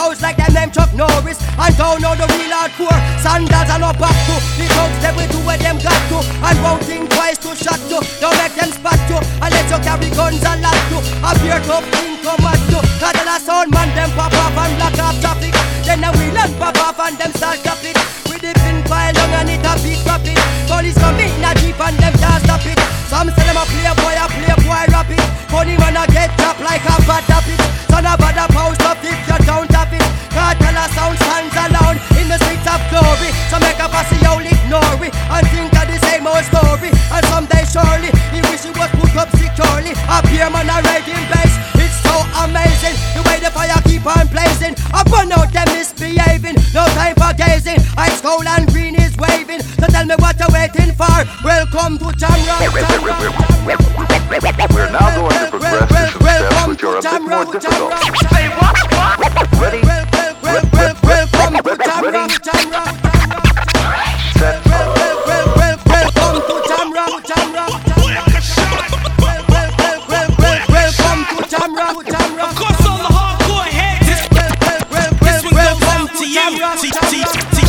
codes like that name Chuck Norris. I don't know the real hardcore. Sandals are not back to. The codes they will do where them got to. I'm voting twice to shot to. Don't make them spot you. I let you carry guns and lot to. Appear to think come at you. Cause the last sound man them pop off and lock up. Up here man a riding bass. It's so amazing the way the fire keep on blazing. I burn out them misbehaving. No time for gazing. Ice cold and green is waving. So tell me what you're waiting for. Welcome to Jamrock. We're now going to progress to some steps which are a bit more difficult. see, see, see.